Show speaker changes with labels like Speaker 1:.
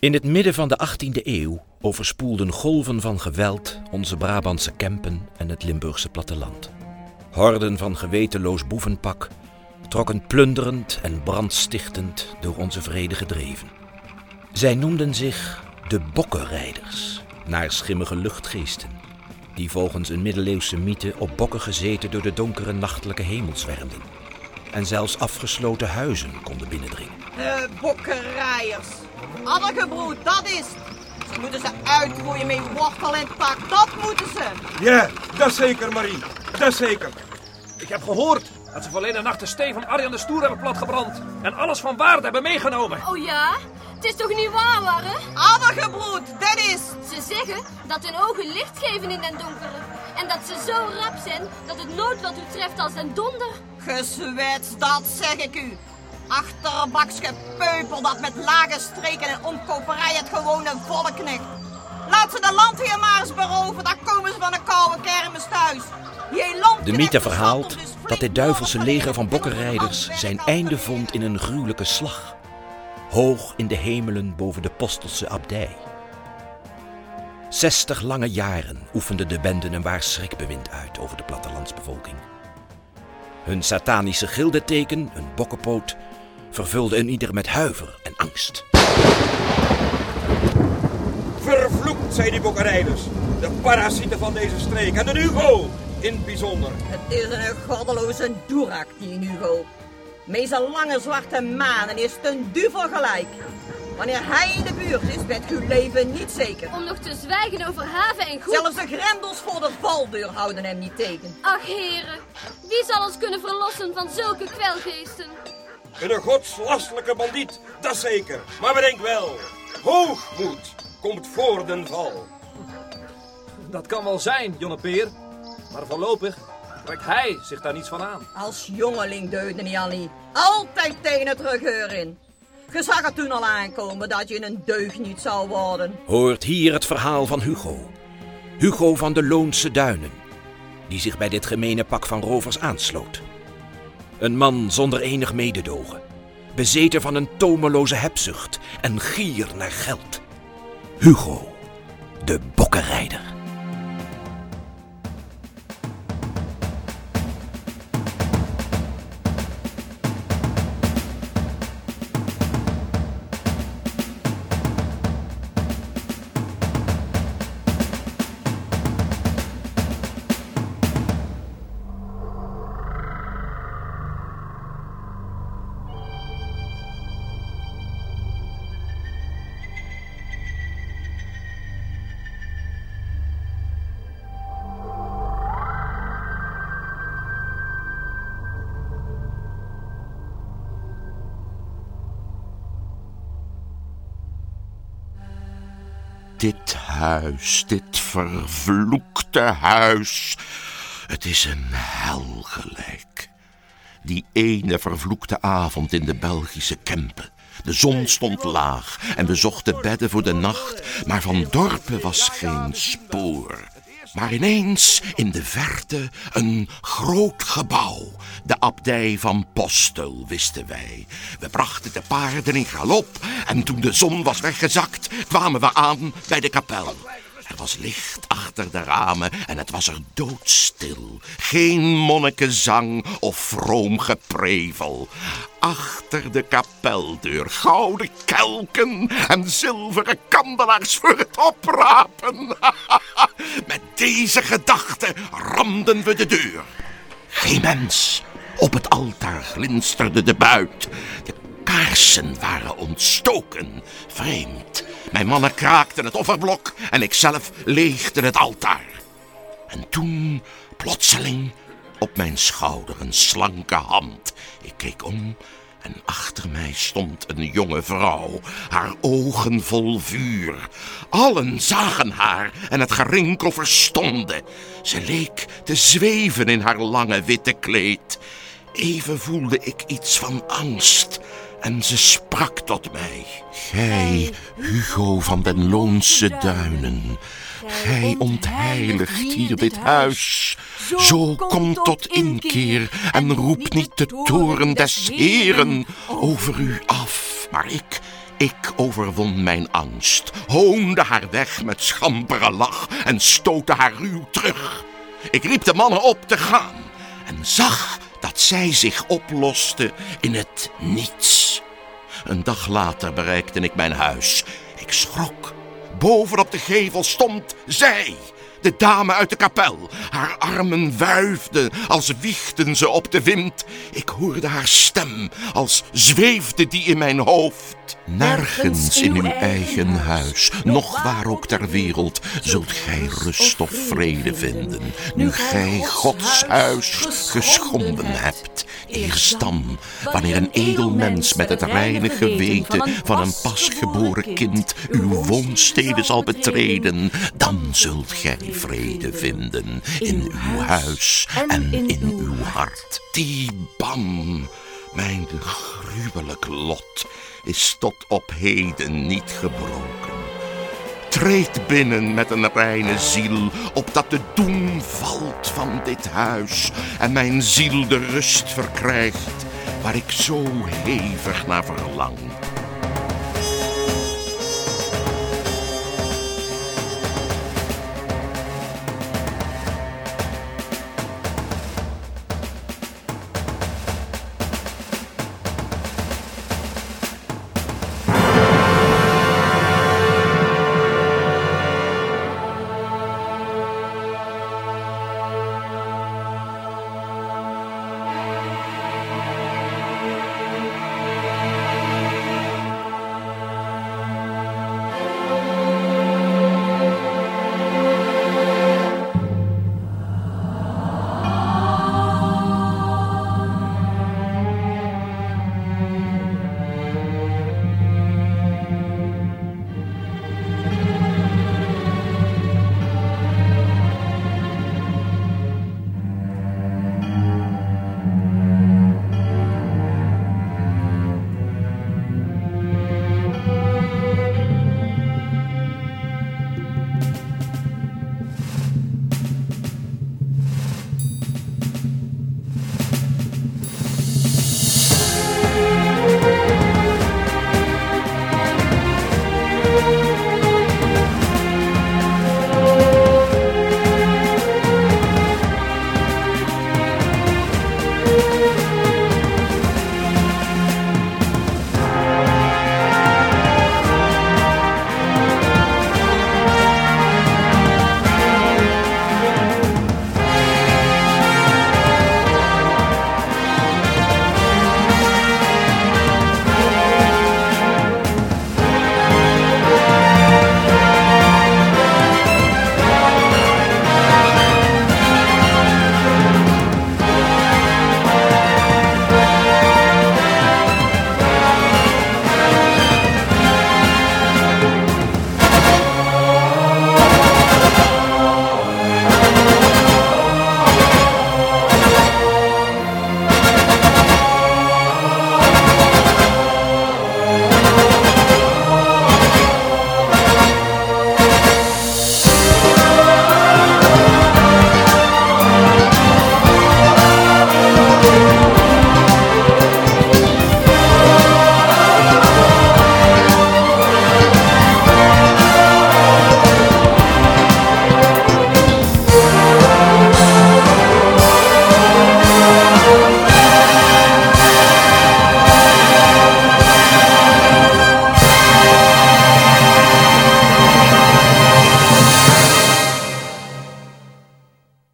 Speaker 1: In het midden van de 18e eeuw overspoelden golven van geweld onze Brabantse Kempen en het Limburgse platteland. Horden van gewetenloos boevenpak trokken plunderend en brandstichtend door onze vrede gedreven. Zij noemden zich de Bokkenrijders, naar schimmige luchtgeesten, die volgens een middeleeuwse mythe op bokken gezeten door de donkere nachtelijke hemel zwermden en zelfs afgesloten huizen konden binnendringen.
Speaker 2: De bokkenrijers. Addergebroed, dat is het. Ze moeten ze uitroeien met wortel en pak, dat moeten ze.
Speaker 3: Ja, dat zeker, Marie. Dat zeker.
Speaker 4: Ik heb gehoord dat ze verleden nacht de steen van Arjan de Stoer hebben platgebrand. En alles van waarde hebben meegenomen.
Speaker 5: Oh ja? Het is toch niet waar, Warre?
Speaker 2: Addergebroed, dat is.
Speaker 5: Ze zeggen dat hun ogen licht geven in den donkere. En dat ze zo rap zijn dat het noodlot u treft als een donder.
Speaker 2: Gezwets, dat zeg ik u. Achterbaks gepeupel dat met lage streken en omkoperij het gewone volk knikt. Laat ze de landheer maar eens beroven, dan komen ze van een koude kermis thuis.
Speaker 1: De mythe verhaalt dat dit duivelse leger van bokkenrijders zijn einde vond in een gruwelijke slag. Hoog in de hemelen boven de Postelse abdij. Zestig lange jaren oefenden de benden een waar schrikbewind uit over de plattelandsbevolking. Hun satanische gildeteken, een bokkenpoot, vervulde een ieder met huiver en angst.
Speaker 3: Vervloekt zijn die bokkenrijders, de parasieten van deze streek en de Hugo in het bijzonder.
Speaker 2: Het is een goddeloze doerak, die Hugo. Met zijn lange zwarte manen is het een duvel gelijk. Wanneer hij in de buurt is, bent uw leven niet zeker.
Speaker 5: Om nog te zwijgen over haven en goed.
Speaker 2: Zelfs de grendels voor de valdeur houden hem niet tegen.
Speaker 5: Ach heren, wie zal ons kunnen verlossen van zulke kwelgeesten?
Speaker 3: Een godslastelijke bandiet, dat zeker. Maar bedenk wel, hoogmoed komt voor den val.
Speaker 4: Dat kan wel zijn, Jonnepeer. Maar voorlopig trekt hij zich daar niets van aan.
Speaker 2: Als jongeling deugde niet Annie. Altijd tegen het terugeur in. Je zag het toen al aankomen dat je een deugniet zou worden.
Speaker 1: Hoort hier het verhaal van Hugo. Hugo van de Loonse Duinen. Die zich bij dit gemene pak van rovers aansloot. Een man zonder enig mededogen. Bezeten van een tomeloze hebzucht en gier naar geld. Hugo, de bokkenrijder.
Speaker 6: Dit huis, dit vervloekte huis. Het is een hel gelijk. Die ene vervloekte avond in de Belgische Kempen. De zon stond laag en we zochten bedden voor de nacht, maar van dorpen was geen spoor. Maar ineens in de verte een groot gebouw. De abdij van Postel, wisten wij. We brachten de paarden in galop en toen de zon was weggezakt, kwamen we aan bij de kapel. Was licht achter de ramen en het was er doodstil. Geen monnikenzang of vroom geprevel. Achter de kapeldeur gouden kelken en zilveren kandelaars voor het oprapen. Met deze gedachte ramden we de deur. Geen mens. Op het altaar glinsterde de buit. De kaarsen waren ontstoken. Vreemd. Mijn mannen kraakten het offerblok en ikzelf leegde het altaar. En toen, plotseling, op mijn schouder een slanke hand. Ik keek om en achter mij stond een jonge vrouw, haar ogen vol vuur. Allen zagen haar en het gerinkel verstonden. Ze leek te zweven in haar lange witte kleed. Even voelde ik iets van angst en ze sprak tot mij. Gij, Hugo van den Loonse Duinen, gij ontheiligt hier dit huis. Zo kom tot inkeer en roep niet de toren des Heren over u af. Maar ik, Ik overwon mijn angst, hoonde haar weg met schampere lach en stootte haar ruw terug. Ik riep de mannen op te gaan en zag dat zij zich oploste in het niets. Een dag later bereikte ik mijn huis. Ik schrok. Bovenop de gevel stond zij, de dame uit de kapel. Haar armen wuifden als wiegden ze op de wind. Ik hoorde haar stem als zweefde die in mijn hoofd. Nergens in uw eigen huis, nog waar ook ter wereld, zult gij rust of vrede vinden, nu gij Gods huis geschonden hebt. Eerst dan, wanneer een edel mens met het reine geweten van een pasgeboren kind uw woonsteden zal betreden, dan zult gij vrede vinden in uw huis en in uw hart. Die bam, mijn gruwelijk lot, is tot op heden niet gebroken. Treed binnen met een reine ziel, opdat de doen valt van dit huis en mijn ziel de rust verkrijgt waar ik zo hevig naar verlang.